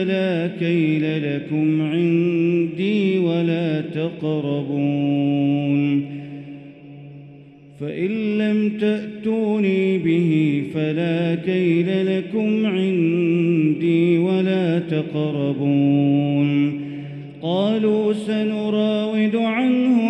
فلا كيل لكم عندي ولا تقربون. فإن لم تأتوني به فلا كيل لكم عندي ولا تقربون. قالوا سنراود عنه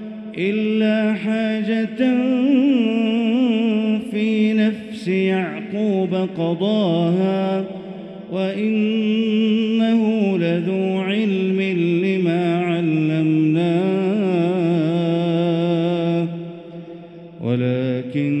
إلا حاجة في نفس يعقوب قضاها وإنه لذو علم لما علمناه. ولكن